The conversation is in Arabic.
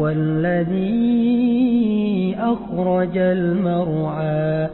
والذي أخرج المرعى